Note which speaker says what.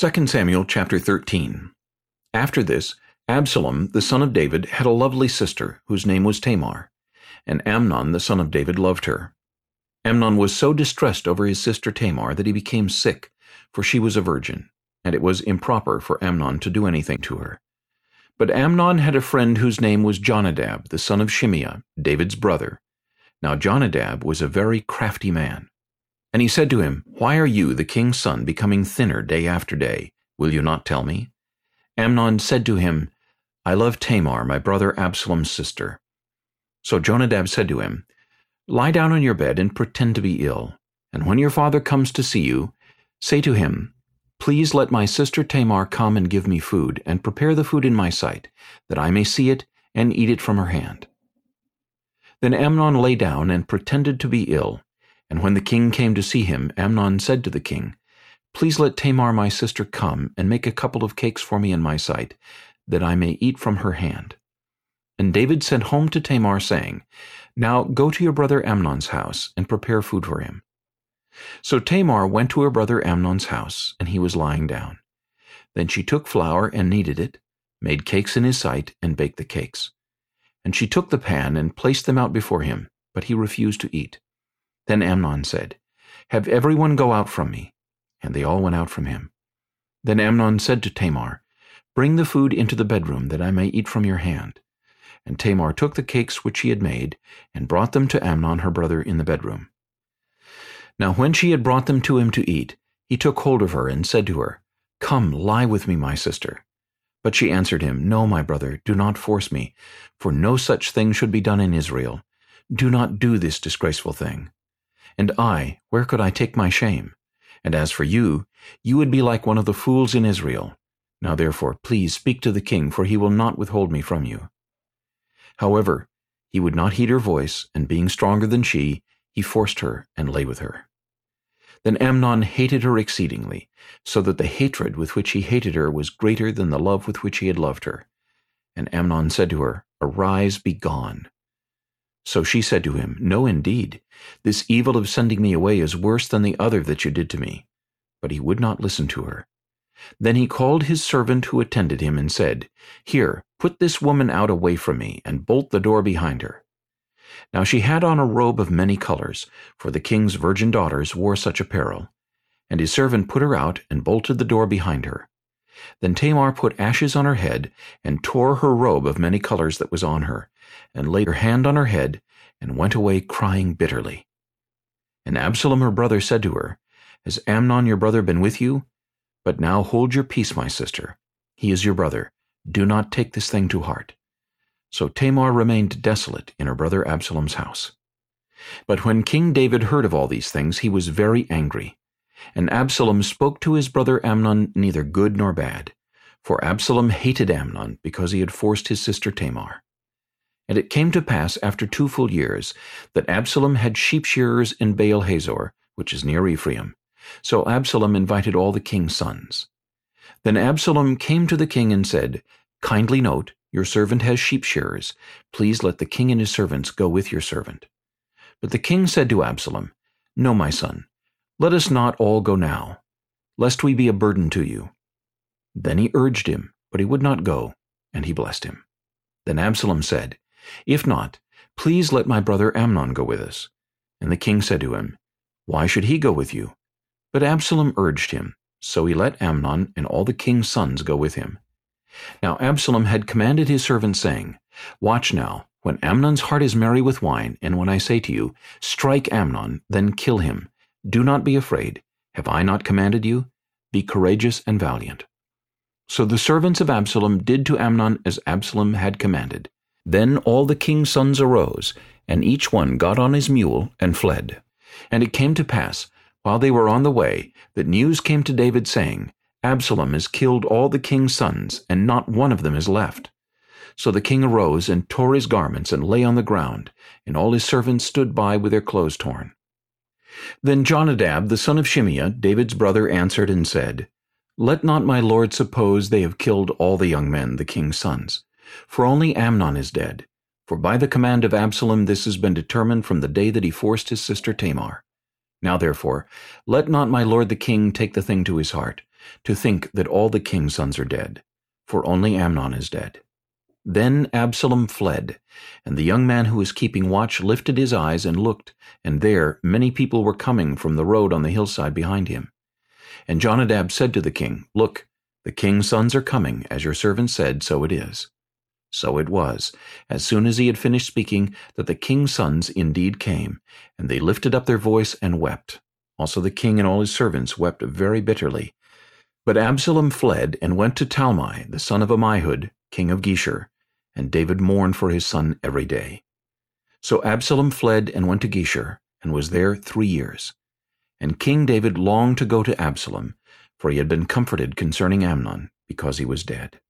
Speaker 1: 2 Samuel chapter 13 After this, Absalom, the son of David, had a lovely sister, whose name was Tamar, and Amnon, the son of David, loved her. Amnon was so distressed over his sister Tamar that he became sick, for she was a virgin, and it was improper for Amnon to do anything to her. But Amnon had a friend whose name was Jonadab, the son of Shimeah, David's brother. Now Jonadab was a very crafty man. And he said to him, Why are you, the king's son, becoming thinner day after day? Will you not tell me? Amnon said to him, I love Tamar, my brother Absalom's sister. So Jonadab said to him, Lie down on your bed and pretend to be ill, and when your father comes to see you, say to him, Please let my sister Tamar come and give me food, and prepare the food in my sight, that I may see it and eat it from her hand. Then Amnon lay down and pretended to be ill, and when the king came to see him, Amnon said to the king, Please let Tamar my sister come and make a couple of cakes for me in my sight, that I may eat from her hand. And David sent home to Tamar, saying, Now go to your brother Amnon's house, and prepare food for him. So Tamar went to her brother Amnon's house, and he was lying down. Then she took flour and kneaded it, made cakes in his sight, and baked the cakes. And she took the pan and placed them out before him, but he refused to eat. Then Amnon said, Have everyone go out from me. And they all went out from him. Then Amnon said to Tamar, Bring the food into the bedroom, that I may eat from your hand. And Tamar took the cakes which she had made, and brought them to Amnon her brother in the bedroom. Now when she had brought them to him to eat, he took hold of her and said to her, Come, lie with me, my sister. But she answered him, No, my brother, do not force me, for no such thing should be done in Israel. Do not do this disgraceful thing. And I, where could I take my shame? And as for you, you would be like one of the fools in Israel. Now therefore, please speak to the king, for he will not withhold me from you. However, he would not heed her voice, and being stronger than she, he forced her and lay with her. Then Amnon hated her exceedingly, so that the hatred with which he hated her was greater than the love with which he had loved her. And Amnon said to her, Arise, be gone. So she said to him, No, indeed, this evil of sending me away is worse than the other that you did to me. But he would not listen to her. Then he called his servant who attended him and said, Here, put this woman out away from me, and bolt the door behind her. Now she had on a robe of many colors, for the king's virgin daughters wore such apparel. And his servant put her out and bolted the door behind her. Then Tamar put ashes on her head, and tore her robe of many colors that was on her, and laid her hand on her head, and went away crying bitterly. And Absalom her brother said to her, Has Amnon your brother been with you? But now hold your peace, my sister. He is your brother. Do not take this thing to heart. So Tamar remained desolate in her brother Absalom's house. But when King David heard of all these things, he was very angry. And Absalom spoke to his brother Amnon neither good nor bad. For Absalom hated Amnon because he had forced his sister Tamar. And it came to pass after two full years that Absalom had sheep shearers in Baal Hazor, which is near Ephraim. So Absalom invited all the king's sons. Then Absalom came to the king and said, Kindly note, your servant has sheep shearers. Please let the king and his servants go with your servant. But the king said to Absalom, No, my son, let us not all go now, lest we be a burden to you. Then he urged him, but he would not go, and he blessed him. Then Absalom said, If not, please let my brother Amnon go with us. And the king said to him, Why should he go with you? But Absalom urged him, so he let Amnon and all the king's sons go with him. Now Absalom had commanded his servants, saying, Watch now, when Amnon's heart is merry with wine, and when I say to you, Strike Amnon, then kill him. Do not be afraid. Have I not commanded you? Be courageous and valiant. So the servants of Absalom did to Amnon as Absalom had commanded. Then all the king's sons arose, and each one got on his mule and fled. And it came to pass, while they were on the way, that news came to David, saying, Absalom has killed all the king's sons, and not one of them is left. So the king arose and tore his garments and lay on the ground, and all his servants stood by with their clothes torn. Then Jonadab the son of Shimeah, David's brother, answered and said, Let not my lord suppose they have killed all the young men, the king's sons, for only Amnon is dead. For by the command of Absalom this has been determined from the day that he forced his sister Tamar. Now therefore, let not my lord the king take the thing to his heart, to think that all the king's sons are dead, for only Amnon is dead. Then Absalom fled, and the young man who was keeping watch lifted his eyes and looked, and there many people were coming from the road on the hillside behind him. And Jonadab said to the king, Look, the king's sons are coming, as your servant said, so it is. So it was, as soon as he had finished speaking, that the king's sons indeed came, and they lifted up their voice and wept. Also the king and all his servants wept very bitterly. But Absalom fled and went to Talmai, the son of Ammihud, king of Geshur, and David mourned for his son every day. So Absalom fled and went to Geshur, and was there three years. And King David longed to go to Absalom, for he had been comforted concerning Amnon, because he was dead.